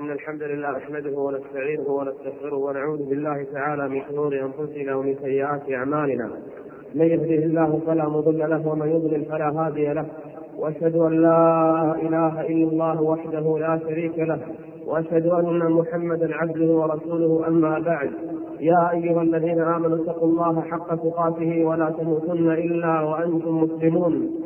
إن الحمد لله نحمده ونستعينه ونستغفره ونعوذ بالله تعالى من شرور أنفسنا ومن سيئات أعمالنا. من يهده الله فلا مضل له ومن يضلل فلا هادي له. وأشهد أن لا إله إلا الله وحده لا شريك له. وأشهد أن محمدا عبده ورسوله أما بعد. يا أيها الذين آمنوا اتقوا الله حق تقاته ولا تموتن إلا وأنتم مسلمون.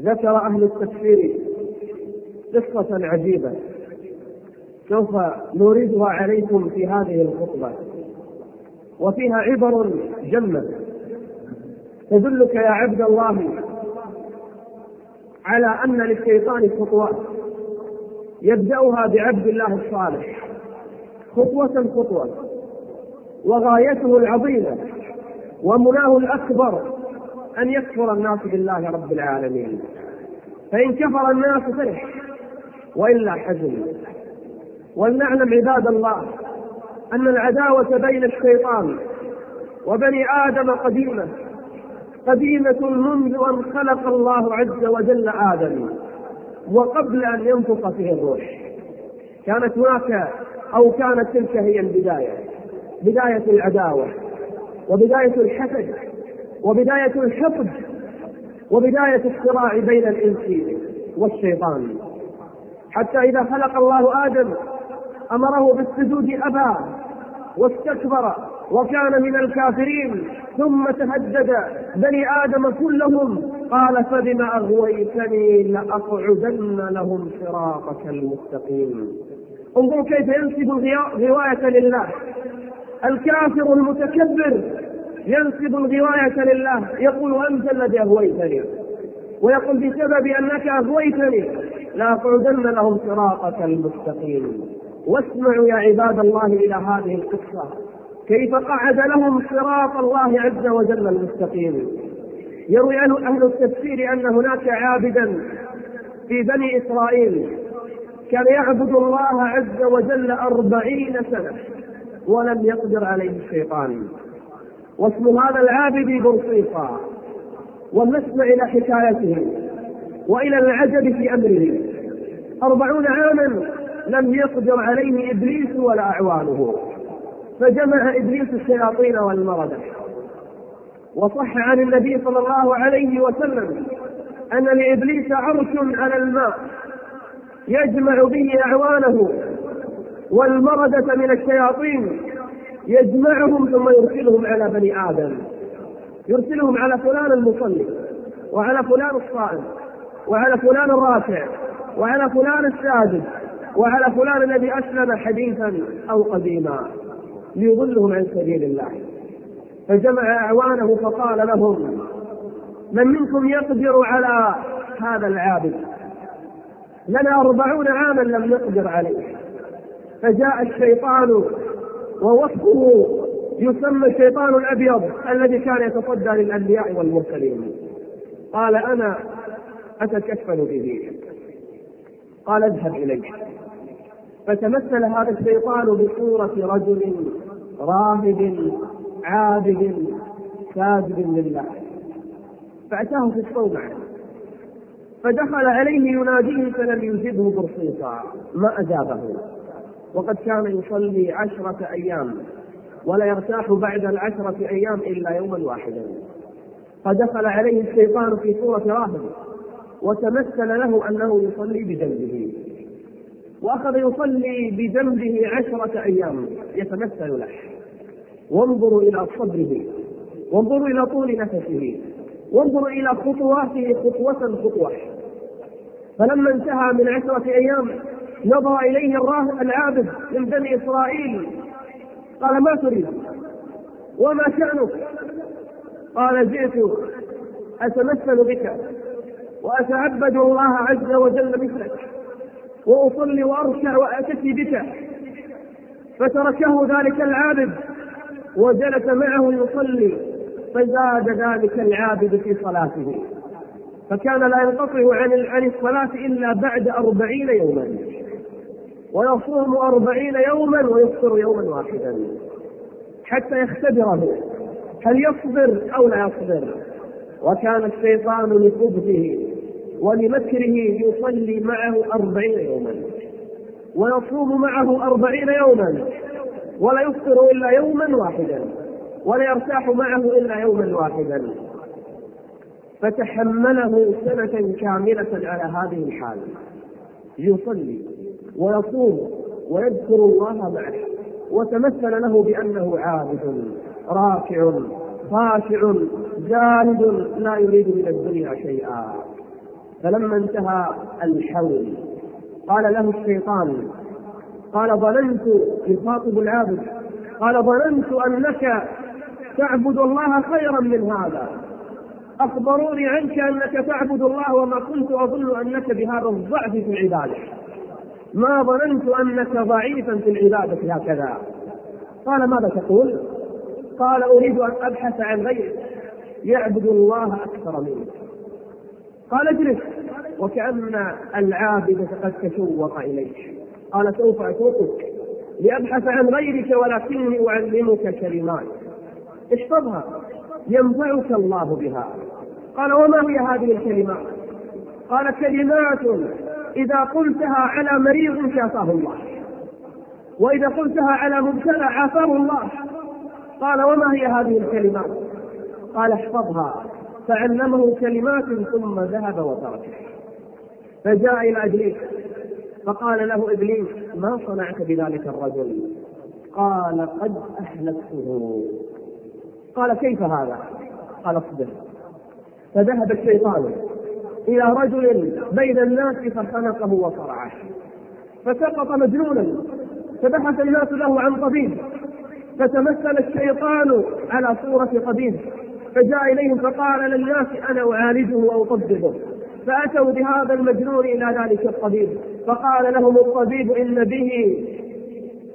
ذكر أهل التفسير قصة عجيبه سوف نوردها عليكم في هذه الخطبة. وفيها عبر جمة. تدلك يا عبد الله على أن للشيطان خطوات يبدأها بعبد الله الصالح. خطوة خطوة. وغايته العظيمة. ومناه الأكبر. أن يكفر الناس بالله رب العالمين. فإن كفر الناس فرح وإلا حزن. ولنعلم عباد الله أن العداوة بين الشيطان وبني آدم قديمة قديمة منذ أن خلق الله عز وجل آدم وقبل أن ينفخ فيه الروح. كانت هناك أو كانت تلك هي البداية بداية العداوة وبداية الحسد. وبداية الحقد وبداية الصراع بين الإنس والشيطان. حتى إذا خلق الله آدم أمره بالسجود أبى واستكبر وكان من الكافرين ثم تهدد بني آدم كلهم. قال فبما أغويتني لأقعدن لهم صراطك المستقيم. انظروا كيف ينسب الغوايه لله. الكافر المتكبر ينسب الغواية لله. يقول أنت الذي أغويتني. ويقول بسبب أنك أغويتني لاقعدن لهم صراطك المستقيم. واسمعوا يا عباد الله إلى هذه القصة. كيف قعد لهم صراط الله عز وجل المستقيم. يروي أهل التفسير أن هناك عابدا في بني إسرائيل كان يعبد الله عز وجل أربعين سنة ولم يقدر عليه الشيطان. واسم هذا العابد برصيصا ولنسمع إلى حكايته وإلى العجب في أمره. أربعون عاما لم يقدر عليه إبليس ولا أعوانه. فجمع إبليس الشياطين والمردة وصح عن النبي صلى الله عليه وسلم أن لإبليس عرش على الماء يجمع به أعوانه. والمردة من الشياطين يجمعهم ثم يرسلهم على بني آدم. يرسلهم على فلان المصلي وعلى فلان الصائم وعلى فلان الراكع وعلى فلان الساجد وعلى فلان الذي أسلم حديثا أو قديما ليضلهم عن سبيل الله. فجمع أعوانه فقال لهم من منكم يقدر على هذا العابد؟ لنا أربعون عاما لم نقدر عليه. فجاء الشيطان ووصفه يسمى الشيطان الأبيض الذي كان يتصدى للأنبياء والمرسلين. قال أنا أتكفل به. قال اذهب إليه. فتمثل هذا الشيطان بصورة رجل راهب عابد ساجد لله. فأتاه في الصومعة فدخل عليه يناديه فلم يجبه برصيصا. ما أجابه. وقد كان يصلي عشرة أيام ولا يرتاح بعد العشرة أيام إلا يوما واحدا. فدخل عليه الشيطان في صورة راهب وتمثل له أنه يصلي بجنبه. وأخذ يصلي بجنبه عشرة أيام يتمثل له. وانظروا إلى صبره وانظروا إلى طول نفسه وانظروا إلى خطواته خطوة خطوة. فلما انتهى من عشرة أيام نظر إليه الراهب العابد من بني إسرائيل. قال ما تريد؟ وما شأنك؟ قال جئت أتمثل بك وأتعبد الله عز وجل مثلك وأصلي وأركع وأتكي بك. فتركه ذلك العابد وجلس معه يصلي فزاد ذلك العابد في صلاته. فكان لا ينقطع عن عن الصلاة إلا بعد أربعين يوما. ويصوم أربعين يوما ويفطر يوما واحدا. حتى يختبره هل يصبر أو لا يصبر. وكان الشيطان لخبثه ولمكره يصلي معه أربعين يوما. ويصوم معه أربعين يوما ولا يفطر إلا يوما واحدا ولا يرتاح معه إلا يوما واحدا. فتحمله سنة كاملة على هذه الحال. يصلي. ويصوم ويذكر الله معه وتمثل له بأنه عابد راكع خاشع زاهد لا يريد من الدنيا شيئا. فلما انتهى الحول قال له الشيطان قال ظننت يخاطب العابد قال ظننت أنك تعبد الله خيرا من هذا. أخبروني عنك أنك تعبد الله وما كنت أظن أنك بهذا الضعف في العباده ما ظننت أنك ضعيفا في العبادة هكذا. قال ماذا تقول؟ قال أريد أن أبحث عن غيرك يعبد الله أكثر منك. قال اجلس وكأن العابد قد تشوق إليك. قال سوف أتركك لأبحث عن غيرك ولكني أعلمك كلمات. احفظها ينفعك الله بها. قال وما هي هذه الكلمات؟ قال كلمات إذا قلتها على مريض شافاه الله. وإذا قلتها على مبتلى عافاه الله. قال وما هي هذه الكلمات قال احفظها. فعلمه كلمات ثم ذهب وتركه فجاء إلى إبليس. فقال له إبليس ما صنعت بذلك الرجل؟ قال قد أهلكته. قال كيف هذا؟ قال اصبر. فذهب الشيطان. إلى رجل بين الناس فخنقه وصرعه. فسقط مجنونا فبحث الناس له عن طبيب فتمثل الشيطان على صورة طبيب فجاء إليهم فقال للناس أنا أعالجه وأطببه فأتوا بهذا المجنون إلى ذلك الطبيب فقال لهم الطبيب إن به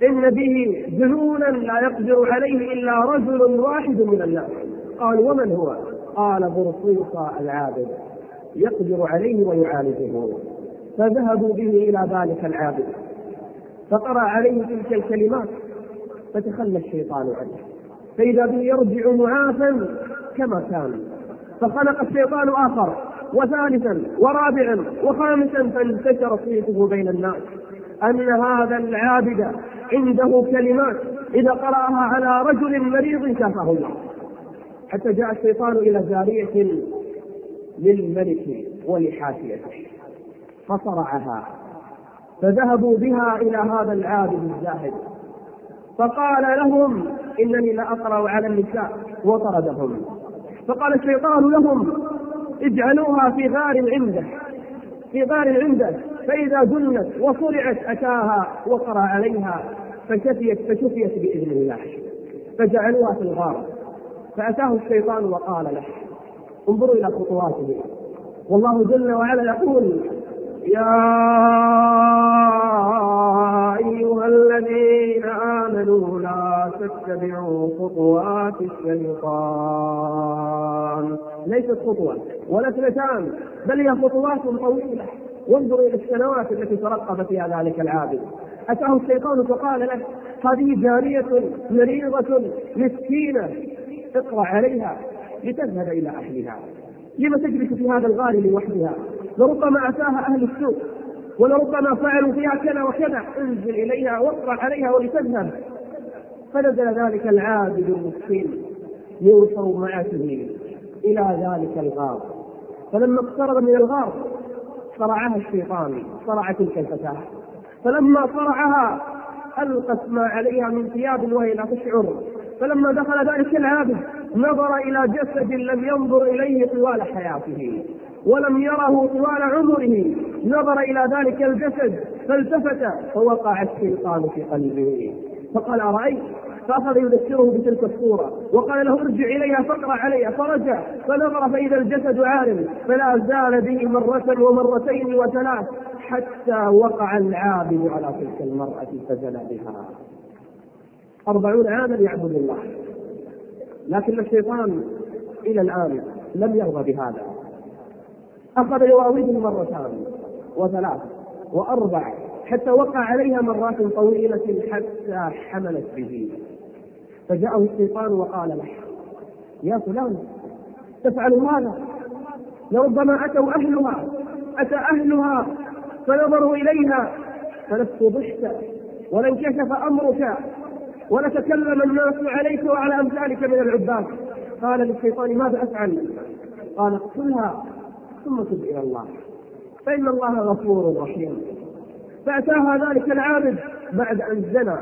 إن به جنونا لا يقدر عليه إلا رجل واحد من الناس. قالوا ومن هو؟ قال برصوصة العابد. يقدر عليه ويعالجه. فذهبوا به إلى ذلك العابد. فقرأ عليه تلك الكلمات فتخلى الشيطان عنه. فإذا به يرجع معافا كما كان. فخلق الشيطان آخر وثالثا ورابعا وخامسا فانتشر صيته بين الناس. أن هذا العابد عنده كلمات إذا قرأها على رجل مريض شافه الله. حتى جاء الشيطان إلى جارية للملك ولحاشيته فصرعها. فذهبوا بها إلى هذا العابد الزاهد. فقال لهم إنني لأقرأ على النساء. وطردهم. فقال الشيطان لهم اجعلوها في غار عنده. في غار عنده. فإذا جنت وصرعت أتاها وقرأ عليها فشفيت فشفيت بإذن الله. فجعلوها في الغار. فأتاه الشيطان وقال له انظروا إلى خطواته. والله جل وعلا يقول يا أيها الذين آمنوا لا تتبعوا خطوات الشيطان. ليست خطوة ولا اثنتان بل هي خطوات طويلة. وانظروا إلى السنوات التي ترقب فيها ذلك العابد. أتاه الشيطان فقال له هذه جارية مريضة مسكينة اقرأ عليها. لتذهب إلى أهلها. لم تجلس في هذا الغار لوحدها لربما أتاها أهل السوق ولربما فعلوا فيها كذا وكذا. انزل إليها واقرأ عليها ولتذهب. فنزل ذلك العابد المسكين من صومعته إلى ذلك الغار. فلما اقترب من الغار صرعها الشيطان صرع تلك الفتاة. فلما صرعها ألقت ما عليها من ثياب وهي لا تشعر. فلما دخل ذلك العابد نظر إلى جسد لم ينظر إليه طوال حياته ولم يره طوال عمره. نظر إلى ذلك الجسد فالتفت فوقع الشيطان في قلبه. فقال أرأيت؟ فأخذ يذكره بتلك الصورة. وقال له ارجع إليها فاقرأ عليها. فرجع فنظر فإذا الجسد عارم فلا زال به مرة ومرتين وثلاث حتى وقع العابد على تلك المرأة فزنى بها. أربعون عاما يعبد الله. لكن الشيطان إلى الآن لم يرضى بهذا. أخذ يراوده مرتان وثلاث وأربع حتى وقع عليها مرات طويلة حتى حملت به. فجاءه الشيطان وقال له يا فلان تفعل هذا لربما أتوا أهلها أتى أهلها فنظروا إليها فنفس ضحك ولانكشف أمرك ولتكلم الناس عليك وعلى أمثالك من العباد. قال للشيطان ماذا أفعل؟ قال اقتلها ثم تب إلى الله. فإن الله غفور رحيم. فأتاها ذلك العابد بعد أن زنى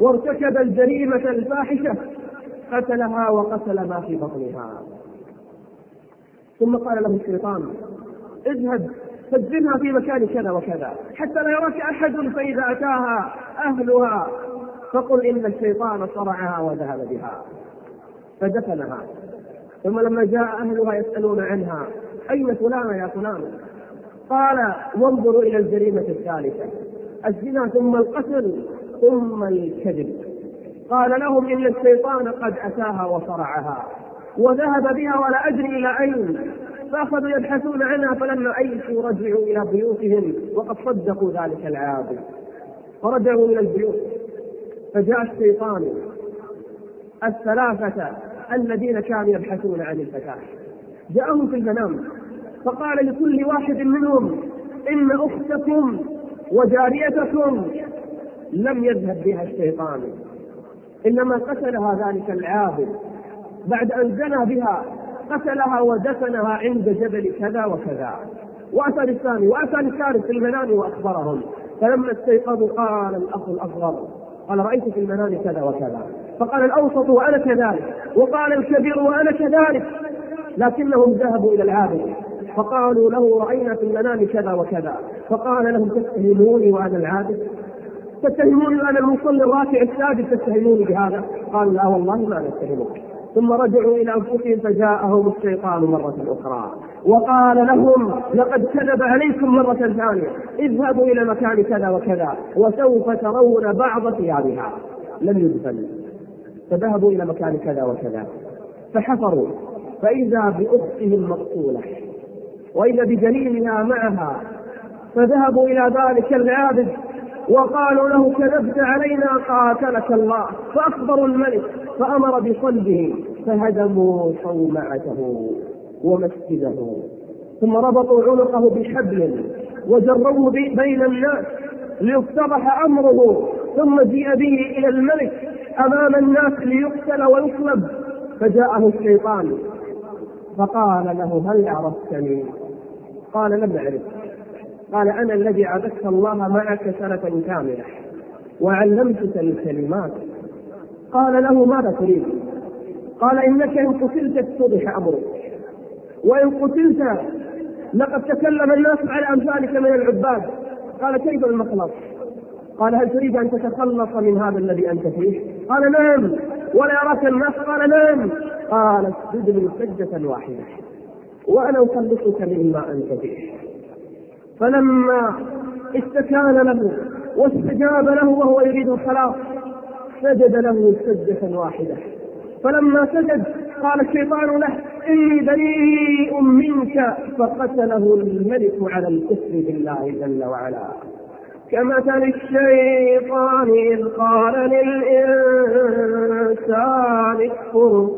وارتكب الجريمة الفاحشة قتلها وقتل ما في بطنها. ثم قال له الشيطان اذهب فادفنها في مكان كذا وكذا حتى لا يراك أحد فإذا أتاها أهلها فقل إن الشيطان صرعها وذهب بها. فدفنها. ثم لما جاء أهلها يسألون عنها أين فلانة يا فلان؟ قال وانظروا إلى الجريمة الثالثة. الزنا ثم القتل ثم الكذب. قال لهم إن الشيطان قد أتاها وصرعها وذهب بها ولا أدري إلى أين. فأخذوا يبحثون عنها فلما ايسوا رجعوا إلى بيوتهم وقد صدقوا ذلك العابد فرجعوا إلى البيوت. فجاء الشيطان الثلاثة الذين كانوا يبحثون عن الفتاة. جاءهم في المنام فقال لكل واحد منهم إن أختكم وجاريتكم لم يذهب بها الشيطان. إنما قتلها ذلك العابد بعد أن زنى بها قتلها ودفنها عند جبل كذا وكذا. وأتى للثاني وأتى للثالث في المنام وأخبرهم. فلما استيقظوا قال الأخ الأصغر قال رأيت في المنام كذا وكذا. فقال الأوسط وأنا كذلك وقال الكبير وأنا كذلك. لكنهم ذهبوا إلى العابد. فقالوا له رأينا في المنام كذا وكذا. فقال لهم تتهموني وأنا العابد؟ تتهموني وأنا المصلي الراكع الساجد تتهموني بهذا؟ قالوا لا والله ما نتهمك ثم رجعوا إلى أنفسهم فجاءهم الشيطان مرة أخرى. وقال لهم لقد كذب عليكم مرة ثانية. اذهبوا إلى مكان كذا وكذا وسوف ترون بعض ثيابها. لم يدفن. فذهبوا إلى مكان كذا وكذا. فحفروا. فإذا بأختهم مقتولة. وإذا بجنينها معها. فذهبوا إلى ذلك العابد وقالوا له كذبت علينا قاتلك الله. فاخبروا الملك. فأمر بصلبه فهدموا صومعته. ومسجده. ثم ربطوا عنقه بحبل وجروه بين الناس ليفتضح أمره. ثم جيء به إلى الملك أمام الناس ليقتل ويصلب. فجاءه الشيطان. فقال له هل عرفتني؟ قال لم أعرف. قال أنا الذي عبدت الله معك سنه كامله وعلمتك الكلمات. قال له ماذا تريد؟ قال إنك إن قتلت اتضح أمرك. وإن قتلت لقد تكلم الناس على أمثالك من العباد. قال كيف المخلص؟ قال هل تريد أن تتخلص من هذا الذي أنت فيه؟ قال نعم. ولا يراك الناس؟ قال نعم. قال اسجد لي سجدة واحدة وأنا أخلصك مما أنت فيه. فلما استكان له واستجاب له وهو يريد الخلاص سجد له سجدة واحدة. فلما سجد قال الشيطان له إني بريء منك فقتله الملك على الكفر بالله جل وعلا. كمثل الشيطان إذ قال للإنسان اكفر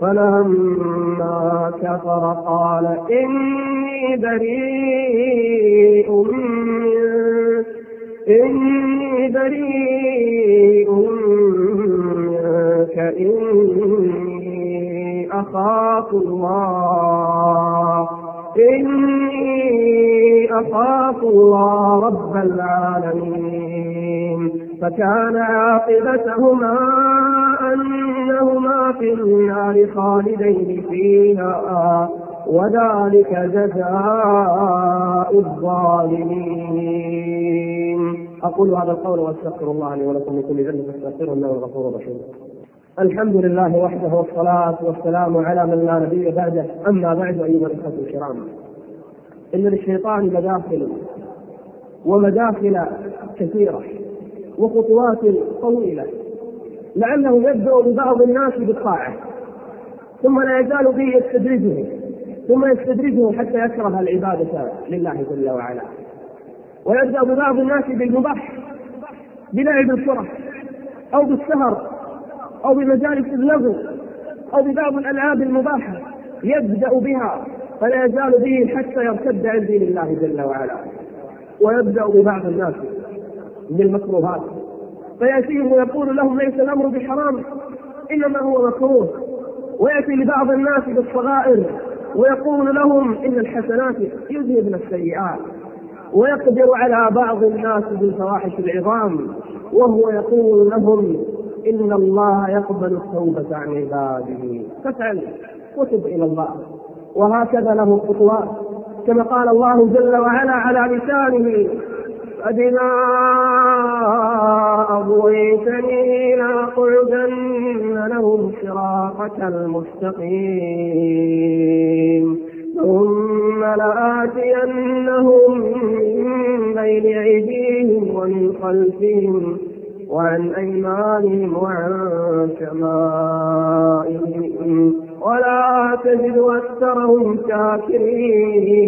فلما كفر قال إني بريء منك إني بريء منك إني أخاف الله. إني أخاف الله رب العالمين. فكان عاقبتهما أنهما في النار خالدين فيها. وذلك جزاء الظالمين. أقول هذا القول وأستغفر الله لي ولكم من كل ذنب فاستغفروه إنه الغفور الرحيم. الحمد لله وحده والصلاة والسلام على من لا نبي بعده. أما بعد أيها الإخوة الكرام إن للشيطان مداخل ومداخل كثيرة وخطوات طويلة لعله يبدأ ببعض الناس بالطاعة ثم لا يزال به يستدرجه ثم يستدرجه حتى يكره العبادة لله جل وعلا. ويبدأ ببعض الناس بالمباح بلعب الكرة أو بالسهر أو بمجالس اللغو أو ببعض الألعاب المباحة يبدأ بها فلا يزال به حتى يرتد عن دين الله جل وعلا. ويبدأ ببعض الناس بالمكروهات فيأتيهم ويقول لهم ليس الأمر بحرام إنما هو مكروه. ويأتي لبعض الناس بالصغائر ويقول لهم إن الحسنات يذهبن السيئات. ويقدر على بعض الناس بالفواحش العظام وهو يقول لهم إن الله يقبل التوبة عن عباده. فافعل وتب إلى الله. وهكذا له خطوات كما قال الله جل وعلا على لسانه فبما أغويتني لأقعدن لهم صراطك المستقيم. ثم لآتينهم من بين أيديهم ومن خلفهم وعن أيمانهم وعن شمائلهم. ولا تجد أكثرهم شاكرين.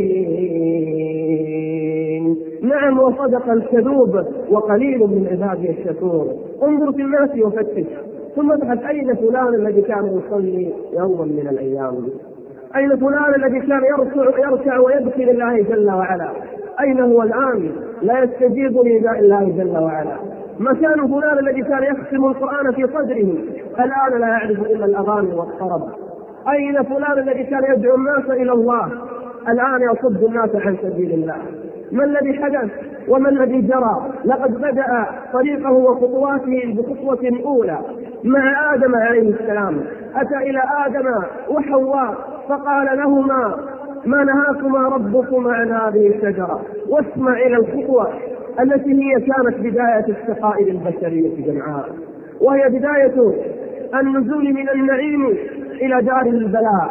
نعم وصدق الكذوب وقليل من عباده الشكور. انظر في الناس وفتش. ثم ابحث أين فلان الذي كان يصلي يوما من الأيام؟ أين فلان الذي كان يركع يركع ويبكي لله جل وعلا؟ أين هو الآن؟ لا يستجيب لنداء الله جل وعلا. مكان فلان الذي كان يختم القرآن في صدره. الآن لا يعرف إلا الأغاني والطرب. أين فلان الذي كان يدعو الناس إلى الله؟ الآن يصد الناس عن سبيل الله. ما الذي حدث؟ وما الذي جرى؟ لقد بدأ طريقه وخطواته بخطوة أولى. مع آدم عليه السلام. أتى إلى آدم وحواء فقال لهما ما نهاكما ربكما عن هذه الشجرة. واسمع إلى الخطوة التي هي كانت بداية الشقاء للبشرية جمعاء. وهي بداية النزول من النعيم إلى دار البلاء.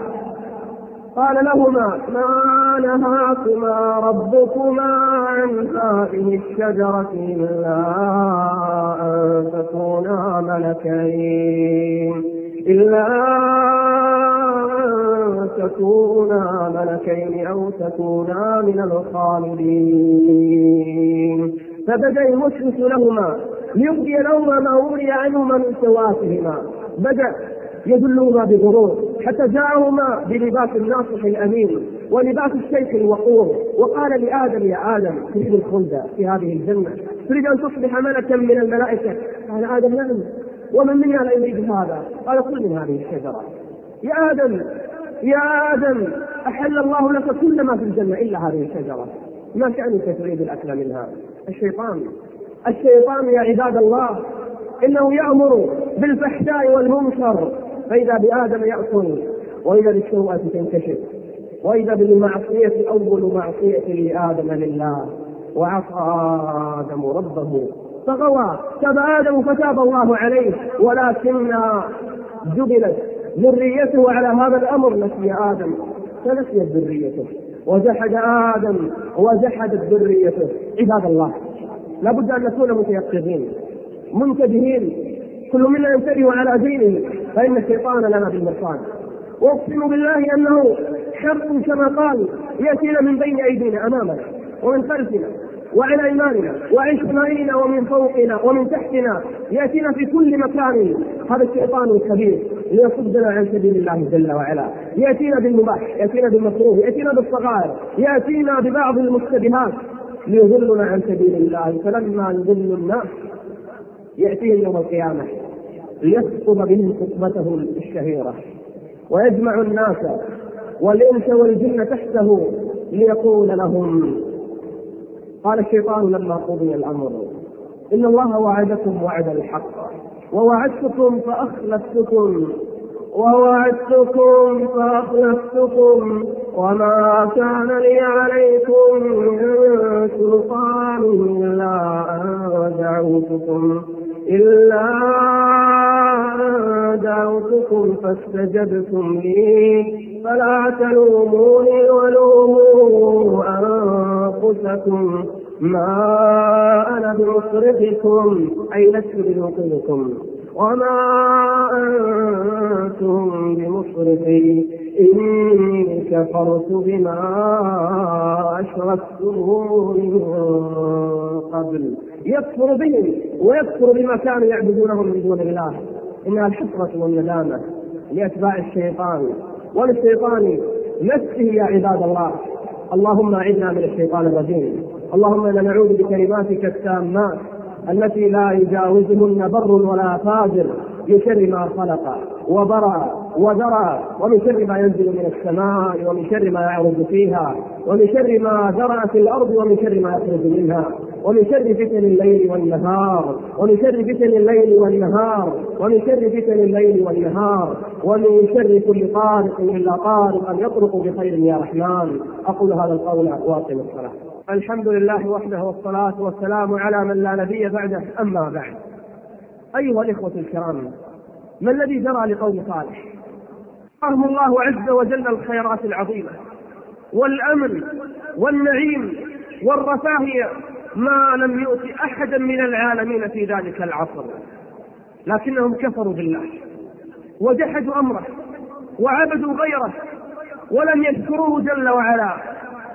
قال لهما ما نهاكما ربكما عن هذه الشجرة إلا أن تكونا ملكين. إلا أن تكونا ملكين أو تكونا من الخالدين. فبدأ يوسوس لهما ليبدي لهما ما وري عنهما من سواتهما بدأ يدلهما بغرور حتى جاءهما بلباس الناصح الأمين ولباس الشيخ الوقور. وقال لآدم يا آدم تريد الخلد في هذه الجنة؟ تريد أن تصبح ملكا من الملائكة؟ قال آدم نعم. ومن منا لا يريد هذا؟ قال كل من هذه الشجره يا آدم يا آدم أحل الله لك كل ما في الجنة إلا هذه الشجره ما شأنك تريد الأكل منها؟ الشيطان. الشيطان يا عباد الله إنه يأمر بالفحشاء والمنكر. فإذا بآدم يأكل وإذا بالسوءه تنكشف وإذا بالمعصية أول معصية لآدم لله وعصى آدم ربه. فغوى تاب آدم فتاب الله عليه ولكن جبلت ذريته على هذا الأمر نسي آدم فنسيت ذريته وجحد آدم وجحدت ذريته. عباد الله لابد أن نكون متيقظين منتبهين كل منا ينتبه على دينه فإن الشيطان لنا بالمرصاد. واقسم بالله أنه شر كما قال يأتينا من بين أيدينا امامنا ومن خلفنا. وعن إيماننا وعن شمالنا ومن فوقنا ومن تحتنا يأتينا في كل مكان. هذا الشيطان الكبير ليصدنا عن سبيل الله جل وعلا. يأتينا بالمباح يأتينا بالمكروه يأتينا بالصغائر يأتينا ببعض المشتبهات ليضلنا عن سبيل الله. فلما يضل الناس يأتيهم يوم القيامة ليخطب بهم خطبته الشهيرة. ويجمع الناس والإنس والجن تحته ليقول لهم قال الشيطان لما قضي الأمر إن الله وعدكم وعد الحق ووعدتكم فأخلفتكم ووعدتكم فأخلفتكم وما كان لي عليكم من سلطان إلا أن دعوتكم. إلا دعوتكم فاستجبتم لي. فلا تلوموني ولوموا أنفسكم. ما أنا بمصرخكم. أي لست بموقظكم وما أنتم بمصرخي. إني كفرت بما أشركتم من قبل. يكفر بهم ويكفر بما كانوا يعبدونه من دون الله. إنها الحسرة والندامة لأتباع الشيطان وللشيطان نفسه يا عباد الله. اللهم أعذنا من الشيطان الرجيم. اللهم إنا نعوذ بكلماتك التامات التي لا يجاوزهن بر ولا فاجر من شر ما خلق وبرى وذرى ومن شر ما ينزل من السماء ومن شر ما يعرض فيها ومن شر ما ذرأ في الأرض ومن شر ما يخرج منها. ومن شر فتن الليل والنهار ومن شر فتن الليل والنهار ومن شر فتن الليل والنهار ومن شر كل طارق إلا طارق أن يطرق بخير يا رحمن. أقول هذا القول وأقم الصلاة. الحمد لله وحده والصلاة والسلام على من لا نبي بعده. أما بعد. أيها الإخوة الكرام ما الذي جرى لقوم صالح؟ أرهم الله عز وجل الخيرات العظيمة والأمن والنعيم والرفاهية ما لم يؤت أحدا من العالمين في ذلك العصر لكنهم كفروا بالله وجحدوا أمره وعبدوا غيره ولم يذكروه جل وعلا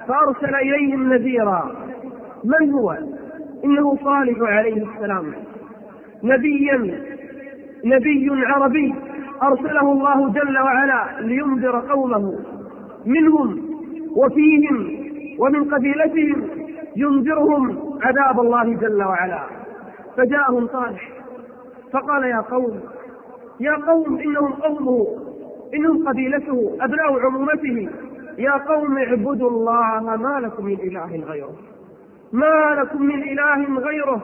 فأرسل إليهم نذيرا من هو؟ إنه صالح عليه السلام نبيا نبي عربي أرسله الله جل وعلا لينذر قومه منهم وفيهم ومن قبيلتهم ينذرهم عذاب الله جل وعلا. فجاءهم صالح فقال يا قوم يا قوم إنهم قومه إنهم قبيلته أبناء عمومته. يا قوم اعبدوا الله ما لكم من إله غيره. ما لكم من إله غيره.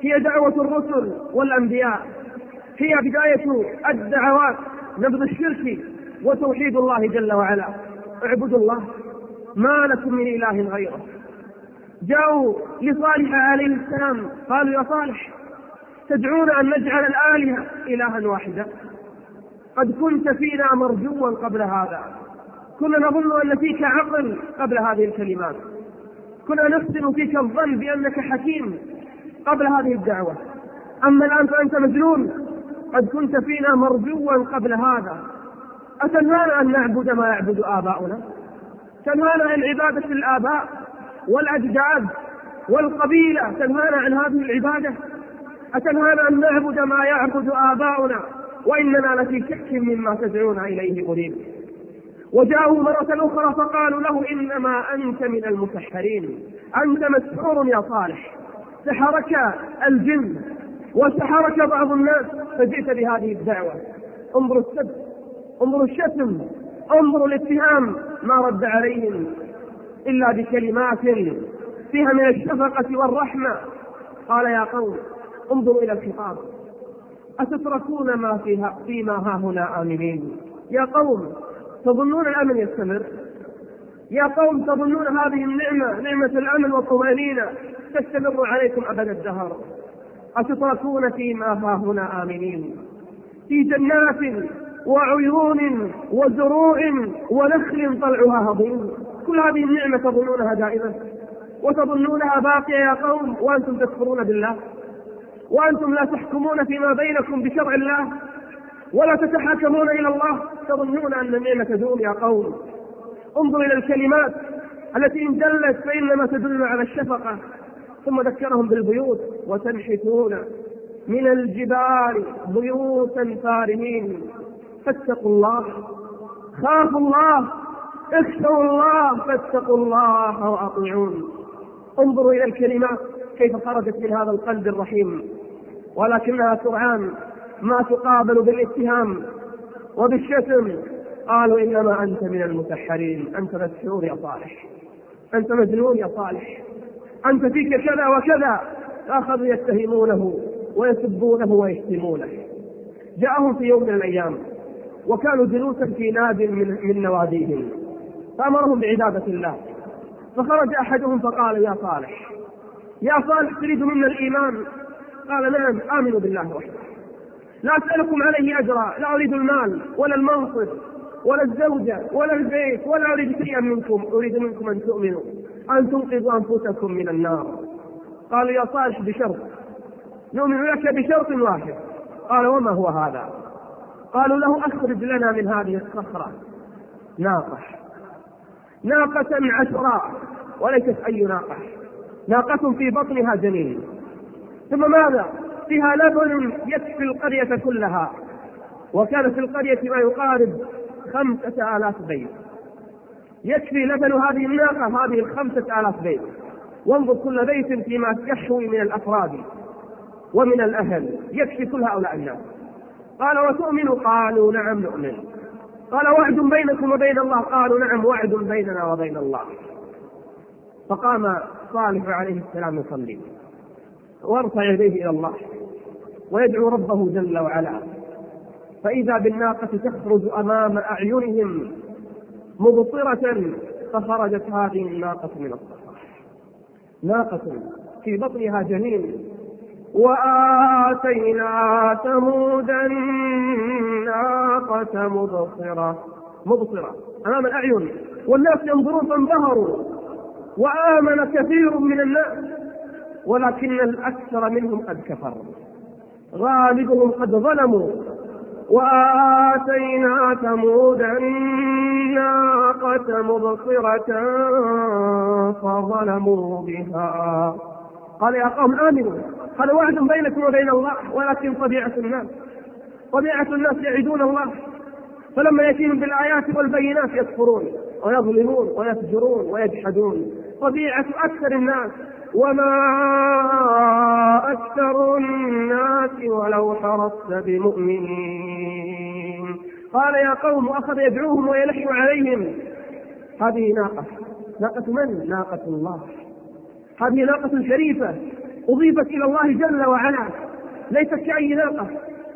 هي دعوة الرسل والأنبياء. هي بداية الدعوات نبذ الشرك وتوحيد الله جل وعلا. اعبدوا الله ما لكم من إله غيره. جاءوا لصالح عليه السلام قالوا يا صالح تدعون أن نجعل الآلهة إلها واحدا قد كنت فينا مرجوا قبل هذا. كنا نظن أن فيك عقل قبل هذه الكلمات. كنا نحسن فيك الظن بأنك حكيم قبل هذه الدعوة. أما الآن فأنت مجنون. قد كنت فينا مرجوا قبل هذا. أتنهانا أن نعبد ما يعبد آباؤنا؟ تنهانا عن عبادة الآباء؟ والأجداد والقبيلة تنهانا عن هذه العبادة؟ أتنهانا أن نعبد ما يعبد آباؤنا؟ وإننا لفي شك مما تدعونا إليه مريب. وجاءوا مرة أخرى فقالوا له إنما أنت من المسحرين. أنت مسحور يا صالح. سحرك الجن وسحرك بعض الناس. فجئت بهذه الدعوة. انظروا السب انظروا الشتم انظروا الاتهام. ما رد عليهم إلا بكلمات فيها من الشفقة والرحمة. قال يا قوم انظروا إلى الخطاب. أتتركون ما فيها فيما ها هنا آمنين يا قوم تظنون الأمن يستمر يا قوم تظنون هذه النعمة نعمة الأمن والطمأنينة تستمر عليكم أبد الدهر. أتتركون فيما ها هنا آمنين في جنات وعيون وزروع ونخل طلعها هضيم. كل هذه النعمة تظنونها دائمة وتظنونها باقية يا قوم وأنتم تكفرون بالله وأنتم لا تحكمون فيما بينكم بشرع الله ولا تتحاكمون إلى الله. تظنون أن النعمة تدوم يا قوم. انظر إلى الكلمات التي إن دلت فإنما تدل على الشفقة. ثم ذكرهم بالبيوت وتنحتون من الجبال بيوتا فارهين. فاتقوا الله خافوا الله. اخشوا الله فاتقوا الله وأطيعون. انظروا إلى الكلمات كيف خرجت من هذا القلب الرحيم. ولكنها سرعان ما تقابل بالاتهام وبالشتم. قالوا إنما أنت من المسحرين. أنت مسحور يا صالح. أنت مجنون يا صالح. أنت فيك كذا وكذا. اخذوا يتهمونه ويسبونه ويشتمونه. جاءهم في يوم من الأيام وكانوا جلوسا في ناد من, من نواديهم. فأمرهم بعبادة الله. فخرج أحدهم فقال يا صالح يا صالح تريد منا الإيمان؟ قال نعم آمنوا بالله وحده. لا أسألكم عليه أجرا لا أريد المال ولا المنصب ولا الزوجة ولا البيت ولا أريد شيئا منكم أريد منكم أن تؤمنوا. أن تنقذوا أنفسكم من النار. قالوا يا صالح بشرط نؤمن لك بشرط واحد. قال وما هو هذا؟ قالوا له أخرج لنا من هذه الصخرة ناقة. ناقة عشراء وليست أي ناقة. ناقة في بطنها جنين. ثم ماذا؟ فيها لبن يكفي القرية كلها. وكان في القرية ما يقارب خمسة آلاف بيت. يكفي لبن هذه الناقة هذه الخمسة آلاف بيت. وانظر كل بيت فيما يحوي من الأفراد ومن الأهل. يكفي كل هؤلاء الناس. قال وتؤمن؟ قالوا نعم نؤمن. قال وعد بينكم وبين الله. قالوا نعم وعد بيننا وبين الله. فقام صالح عليه السلام يصلي. وارفع يديه إلى الله ويدعو ربه جل وعلا. فإذا بالناقة تخرج أمام أعينهم مبصرة فخرجت هذه الناقة من الصخرة. ناقة في بطنها جنين. وآتينا ثمود الناقة مبصرة. مبصرة. أمام الأعين. والناس ينظرون فانبهروا. وآمن كثير من الناس. ولكن الأكثر منهم قد كفروا. غالبهم قد ظلموا. وآتينا ثمود الناقة مبصرة فظلموا بها. قال يا قوم آمنوا. هذا وعد بينكم وبين الله ولكن طبيعة الناس. طبيعة الناس يعدون الله. فلما يأتيهم بالآيات والبينات يكفرون ويظلمون ويفجرون ويجحدون. طبيعة أكثر الناس. وما أكثر الناس ولو حرصت بمؤمنين. قال يا قوم وأخذ يدعوهم ويلح عليهم. هذه ناقة. ناقة من؟ ناقة الله. هذه ناقة شريفة أضيفت إلى الله جل وعلا ليست كأي ناقة.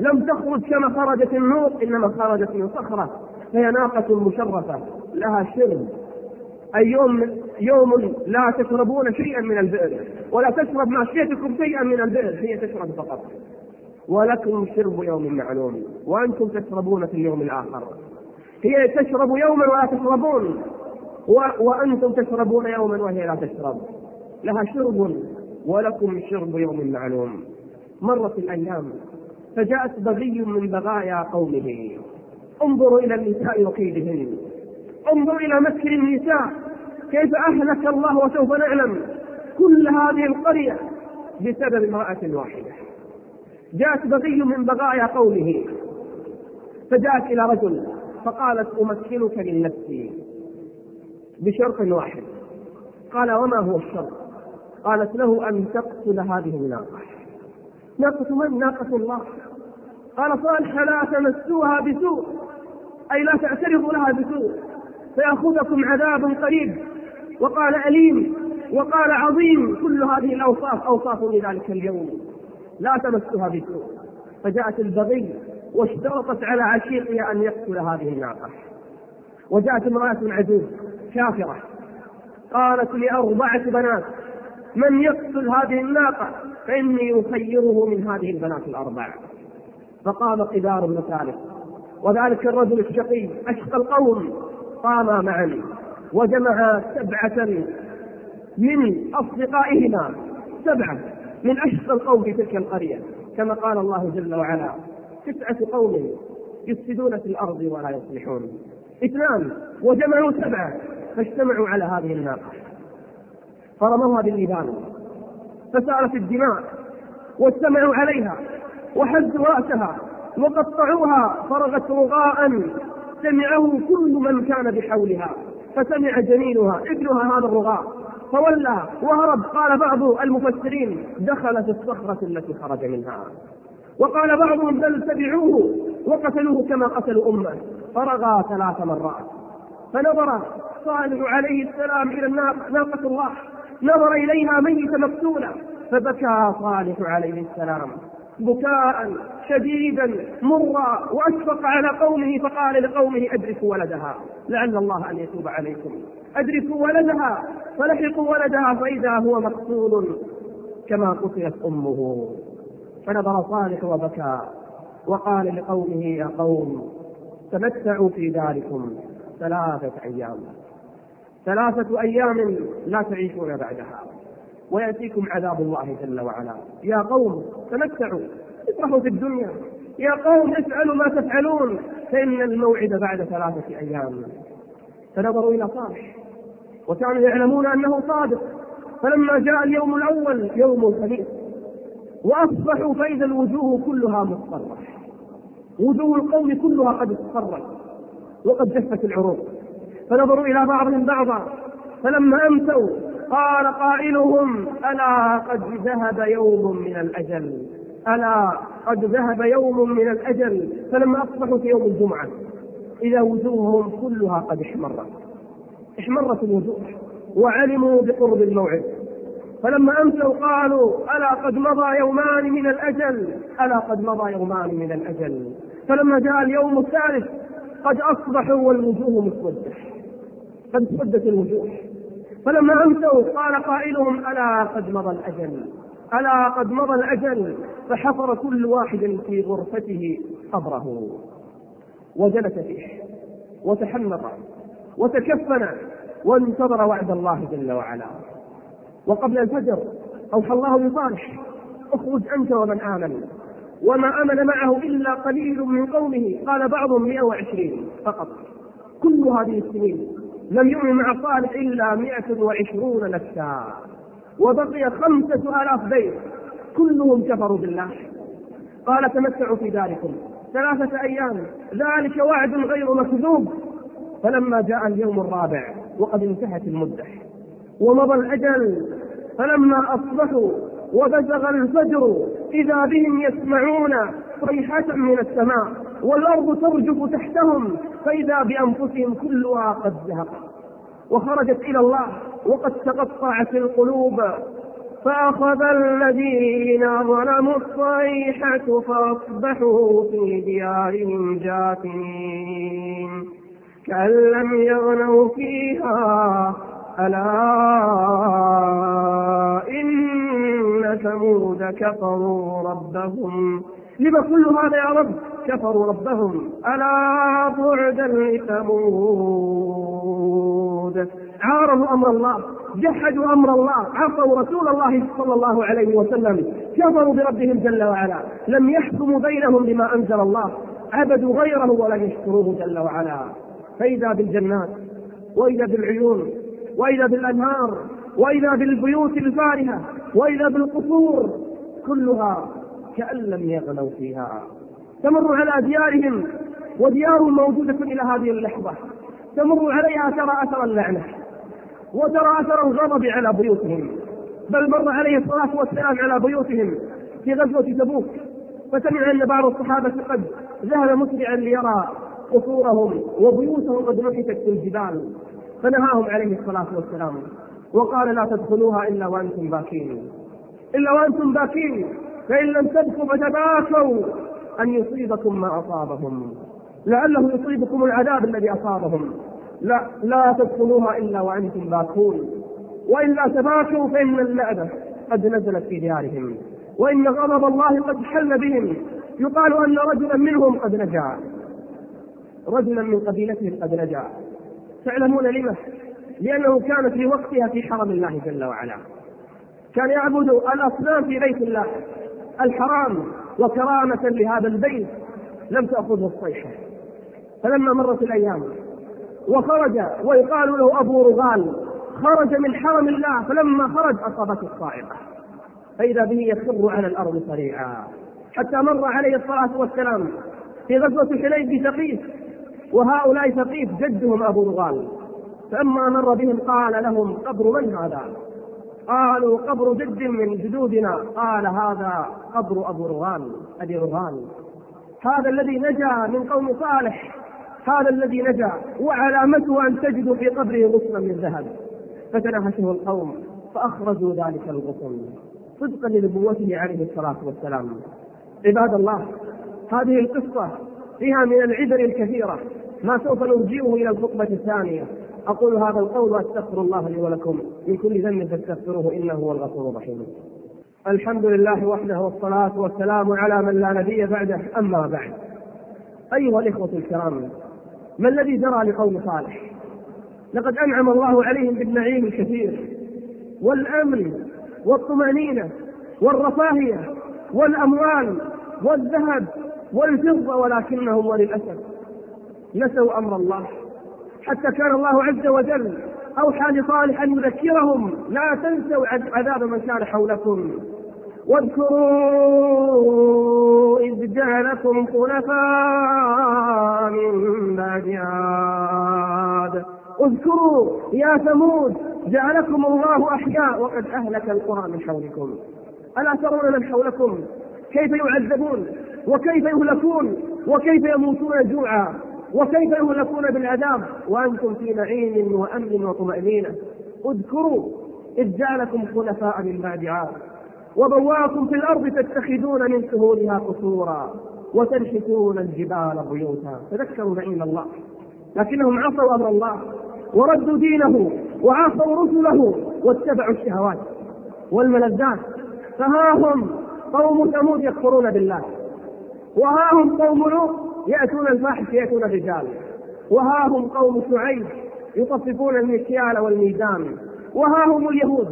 لم تخرج كما خرجت النور إنما خرجت من صخرة. فهي ناقة مشرفة لها شرب أي يوم يوم لا تشربون شيئا من البئر ولا تشرب ماشيتكم شيئا من البئر هي تشرب فقط. ولكم شرب يوم معلوم وأنتم تشربون في اليوم الآخر. هي تشرب يوما ولا تشربون و... وأنتم تشربون يوما وهي لا تشرب. لها شرب ولكم شرب يوم معلوم. مرت الأيام فجاءت بغي من بغايا قومه. انظروا إلى النساء وكيدهن انظروا إلى مكر النساء. كيف أهلك الله وسوف نعلم. كل هذه القرية بسبب امرأة واحدة. جاءت بغي من بغايا قومه. فجاءت إلى رجل فقالت أمكنك من نفسي بشرط واحد. قال وما هو الشرط؟ قالت له أن تقتل هذه الناقة ناقة من؟ ناقة الله. قال صالح لا تمسوها بسوء. أي لا تعترضوا لها بسوء. فيأخذكم عذاب قريب. وقال أليم. وقال عظيم. كل هذه الأوصاف أوصاف لذلك اليوم. لا تمسها بسوء. فجاءت البغي واشترطت على عشيقها أن يقتل هذه الناقة وجاءت امرأة عجوز كافرة. قالت لأربعة بنات من يقتل هذه الناقة فإني أخيره من هذه البنات الأربع فقام قدار بن ثالث وذلك الرجل الشقي أشقى القوم. قاما معا. وجمع سبعة من أصدقائهما. سبعة من أشقى القوم في تلك القرية. كما قال الله جل وعلا تسعة قوم يفسدون في الأرض ولا يصلحون. اثنان وجمعوا سبعة فاجتمعوا على هذه الناقة. فرموها باللبان فسألت الدماء واجتمعوا عليها وحزوا رأسها وقطعوها فرغت رغاء سمعه كل من كان بحولها فسمع جنينها ابنها هذا الرغاء فولى وهرب. قال بعض المفسرين دخل في الصخرة التي خرج منها. وقال بعضهم بل تبعوه وقتلوه كما قتلوا أمة. فرغى ثلاث مرات فنظر صالح عليه السلام إلى ناقة الله نظر إليها ميتة مقتولة فبكى صالح عليه السلام. بكاء شديدا مرا وأشفق على قومه فقال لقومه أدركوا ولدها لعل الله أن يتوب عليكم. أدركوا ولدها فلحقوا ولدها فإذا هو مقتول كما قتلت أمه. فنظر صالح وبكى وقال لقومه يا قوم تمتعوا في داركم ثلاثة أيام. ثلاثة أيام لا تعيشون بعدها. ويأتيكم عذاب الله جل وعلا. يا قوم تمتعوا افرحوا في الدنيا. يا قوم افعلوا ما تفعلون. فإن الموعد بعد ثلاثة أيام. فنظروا إلى صالح. وكانوا يعلمون أنه صادق. فلما جاء اليوم الأول يوم الخميس وأصبحوا فإذا الوجوه كلها مصفرة. وجوه القوم كلها قد اصفرت. وقد جفت العروق. فنظروا إلى بعضهم بعضا فلما أمسوا قال قائلهم ألا قد ذهب يوم من الأجل؟ ألا قد ذهب يوم من الأجل؟ فلما أصبحوا في يوم الجمعة إذا وجوههم كلها قد احمرت. احمرت الوجوه وعلموا بقرب الموعد. فلما أمسوا قالوا ألا قد مضى يومان من الأجل؟ ألا قد مضى يومان من الأجل؟ فلما جاء اليوم الثالث قد أصبحوا والوجوه مسوده قد اسودت الوجوه. فلما امسوا قال قائلهم ألا قد مضى الأجل؟ ألا قد مضى الأجل؟ فحفر كل واحد في غرفته قبره. وجلس فيه وتحنط وتكفن وانتظر وعد الله جل وعلا. وقبل الفجر أوحى الله لصالح اخرج أنت ومن آمن. وما آمن معه إلا قليل من قومه. قال بعضهم 120 فقط. كل هذه السنين لم يؤمن مع صالح إلا 120 نفسا. وبقي خمسة آلاف بيت. كلهم كفروا بالله. قال تمتعوا في داركم. ثلاثة أيام. ذلك وعد غير مكذوب. فلما جاء اليوم الرابع وقد انتهت المدة. ومضى الأجل. فلما أصبحوا وبزغ الفجر إذا بهم يسمعون صيحة من السماء. والأرض ترجف تحتهم فإذا بأنفسهم كلها قد زهقت وخرجت إلى الله وقد تقطعت القلوب فأخذ الذين ظلموا الصيحة فأصبحوا في ديارهم جاثمين. كأن لم يغنوا فيها ألا إن ثمود كفروا ربهم لما كل هذا يا رب. كفروا ربهم. ألا بعدا لثمود. عارضوا أمر الله. جحدوا أمر الله. عصوا رسول الله صلى الله عليه وسلم. كفروا بربهم جل وعلا. لم يحكموا بينهم بما أنزل الله. عبدوا غيره ولم يشكروه جل وعلا. فإذا بالجنات وإذا بالعيون وإذا بالأنهار وإذا بالبيوت الفارهة وإذا بالقصور كلها كأن لم يغنوا فيها. تمر على ديارهم وديارهم موجودة إلى هذه اللحظة. تمر عليها ترى أثر اللعنة وترى أثر الغضب على بيوتهم. بل مر عليه الصلاة والسلام على بيوتهم في غزوة تبوك. فسمع أن بعض الصحابة قد ذهب مسرعا ليرى قصورهم وبيوتهم قد نحتت في الجبال. فنهاهم عليه الصلاة والسلام. وقال لا تدخلوها إلا وأنتم باكين. إلا وأنتم باكين. فإن لم تبكوا فتباكوا أن يصيبكم ما أصابهم. لعله يصيبكم العذاب الذي أصابهم. لا لا تدخلوها إلا وأنتم باكون. وإلا تباكوا فإن اللعنة قد نزلت في ديارهم. وإن غضب الله قد حل بهم. يقال أن رجلا منهم قد نجا. رجلا من قبيلتهم قد نجا. تعلمون لما؟ لأنه كان في وقتها في حرم الله جل وعلا. كان يعبد الأصنام في بيت الله. الحرام وكرامة لهذا البيت لم تأخذه الصيحة. فلما مرت الأيام وخرج ويقال له أبو رغال خرج من حرم الله فلما خرج أصابته الصاعقة فإذا به يخر على الأرض سريعا حتى مر عليه الصلاة والسلام في غزوة حنين بثقيف وهؤلاء ثقيف جدهم أبو رغال. فلما مر بهم قال لهم قبر من هذا؟ قالوا قبر جد من جدودنا. قال هذا قبر أبو رغان أبي رغان هذا الذي نجا من قوم صالح. هذا الذي نجا. وعلامته أن تجدوا في قبره غصنا من ذهب. فتنهشه القوم فأخرجوا ذلك الغصن. صدقا لنبوته عليه الصلاة والسلام. عباد الله هذه القصة فيها من العبر الكثيرة ما سوف نرجئه إلى الخطبة الثانية. أقول هذا القول وأستغفر الله لي ولكم. من كل ذنب فاستغفروه إنه هو الغفور الرحيم. الحمد لله وحده والصلاة والسلام على من لا نبي بعده أما بعد. أيها الإخوة الكرام ما الذي جرى لقوم صالح؟ لقد أنعم الله عليهم بالنعيم الكثير والأمن والطمأنينة والرفاهية والأموال والذهب والفضة ولكنهم وللأسف نسوا أمر الله. حتى كان الله عز وجل أوحى لصالح أن يذكرهم. لا تنسوا عذاب من كان حولكم. واذكروا إذ جعلكم خلفاء من بعد عاد. اذكروا يا ثمود جعلكم الله أحياء. وقد أهلك القرى من حولكم. ألا ترون من حولكم؟ كيف يعذبون؟ وكيف يهلكون؟ وكيف يموتون جوعا؟ وكيف يهلكون بالعذاب وأنتم في نعيم وأمن وطمأنينة؟ اذكروا إذ جعلكم خلفاء من بعد عاد وبواكم في الأرض تتخذون من سهولها قصورا وتنحتون الجبال بيوتا. تذكروا نعيم الله لكنهم عصوا أمر الله وردوا دينه وعاصوا رسله واتبعوا الشهوات والملذات. فها هم قوم ثمود يكفرون بالله وها هم قوم لوط يأتون الفاحش يأتون الرجال. وها هم قوم شعيب يطففون المكيال والميزان. وها هم اليهود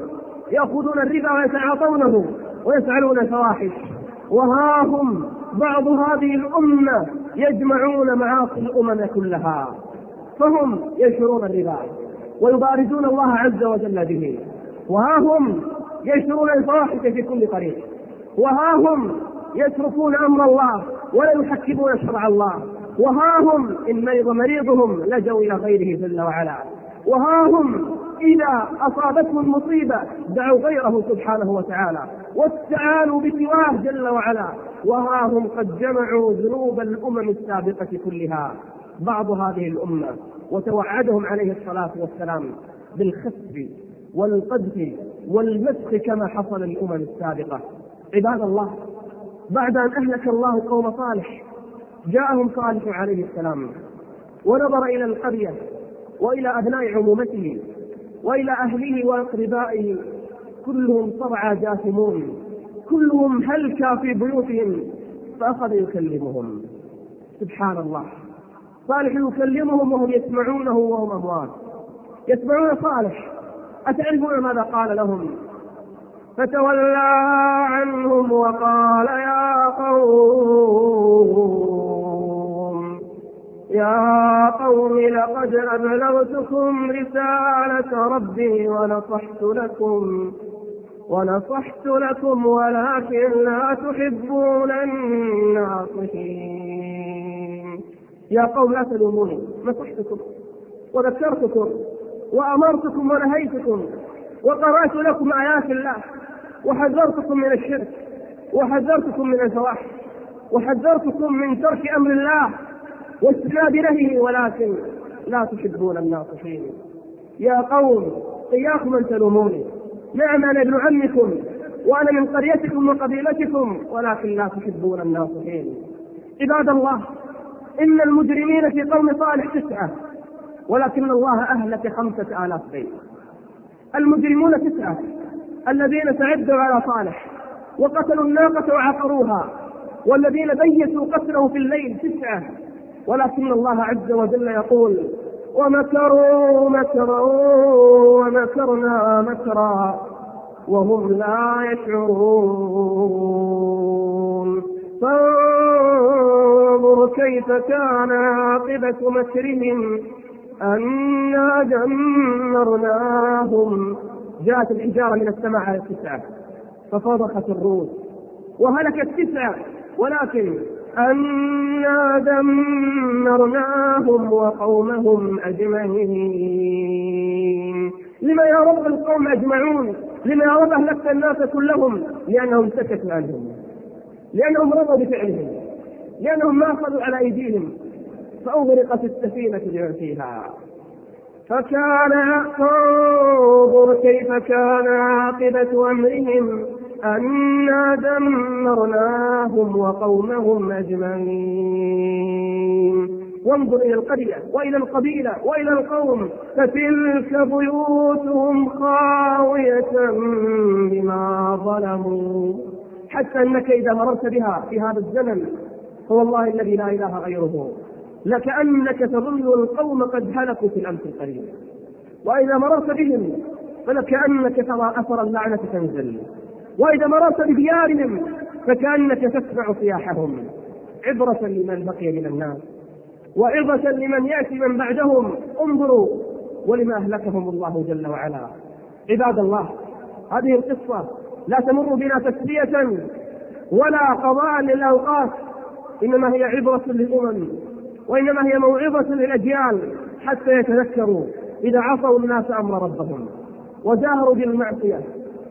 يأخذون الربا ويتعاطونه ويفعلون الفواحش. وها هم بعض هذه الأمة يجمعون معاصي الأمم كلها. فهم ينشرون الربا ويبارزون الله عز وجل به. وها هم ينشرون الفواحش في كل طريق. وها هم يتركون أمر الله ولا يحكمون شرع الله. وها هم إن مرض مريضهم لجوا إلى غيره جل وعلا. وها هم إذا أصابتهم المصيبة دعوا غيره سبحانه وتعالى. واستعانوا بسواه جل وعلا. وها هم قد جمعوا ذنوب الأمم السابقة كلها. بعض هذه الأمة وتوعدهم عليه الصلاة والسلام بالخسف والقذف والمسخ كما حصل للأمم السابقة. عباد الله بعد أن أهلك الله قوم صالح جاءهم صالح عليه السلام ونظر إلى القرية وإلى أبناء عمومته وإلى أهله وأقربائه كلهم صرعى جاثمون كلهم هلكا في بيوتهم فأخذ يكلمهم. سبحان الله. صالح يكلمهم وهم يسمعونه وهم أموات. يسمعون صالح. أتعرفون ماذا قال لهم؟ فتولى عنهم وقال يا قوم يا قوم لقد أبلغتكم رسالة ربي ونصحت لكم ونصحت لكم ولكن لا تحبون الناصحين. يا قوم لا تلوموني نصحتكم وذكرتكم وأمرتكم ونهيتكم وقرأت لكم آيات الله. وحذرتكم من الشرك وحذرتكم من الفواحش وحذرتكم من ترك أمر الله واجتناب نهيه ولكن لا تحبون الناصحين. يا قوم إياكم أن تلوموني. نعم أنا ابن عمكم وأنا من قريتكم وقبيلتكم ولكن لا تحبون الناصحين. عباد الله إن المجرمين في قوم صالح تسعة ولكن الله أهلك خمسة آلاف بيت. المجرمون تسعة. الذين تعدوا على صالح وقتلوا الناقة وعقروها والذين بيتوا قتله في الليل تسعة. ولكن الله عز وجل يقول ومكروا مكرا ومكرنا مكرا وهم لا يشعرون. فانظر كيف كان عاقبة مكرهم أنا دمرناهم. جاءت الحجارة من السماء على التسعة ففضخت الروس وهلكت تسعة ولكن أنا دمرناهم وقومهم أجمعين. لما يا رب القوم أجمعون لما يا رب أهلكت الناس كلهم لأنهم سكتوا عنهم لأنهم رضوا بفعلهم لأنهم ما أخذوا على أيديهم. فأغرقت السفينة بما فيها. فكان فانظر كيف كان عاقبة أمرهم أنا دمرناهم وقومهم أجمعين. وانظر إلى القرية وإلى القبيلة وإلى القوم فتلك بيوتهم خاوية بما ظلموا. حتى أنك إذا مررت بها في هذا الزمن فوالله الذي لا إله غيره. لكأنك تظن القوم قد هلكوا في الأمس القريب. وإذا مررت بهم فلكأنك ترى أثر اللعنة تنزل. وإذا مررت بديارهم فكأنك تسمع صياحهم. عبرة لمن بقي من الناس. وعظة لمن يأتي من بعدهم. انظروا ولما أهلكهم الله جل وعلا. عباد الله هذه القصة لا تمر بنا تسلية ولا قضاء للأوقات إنما هي عبرة للأمم. وإنما هي موعظة للأجيال حتى يتذكروا إذا عصوا الناس أمر ربهم وجاهروا بالمعصية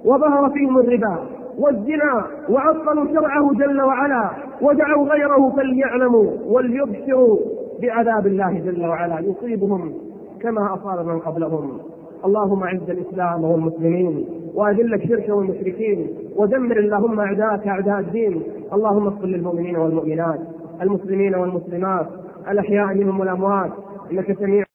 وظهر فيهم الربا والزنا وعطلوا شرعه جل وعلا ودعوا غيره فليعلموا وليبشروا بعذاب الله جل وعلا يصيبهم كما أصاب من قبلهم. اللهم أعز الإسلام والمسلمين وأذل الشرك والمشركين ودمر اللهم أعداءك أعداء الدين. اللهم اغفر للمؤمنين والمؤمنات المسلمين والمسلمات الأحياء منهم والاموات إنك سميع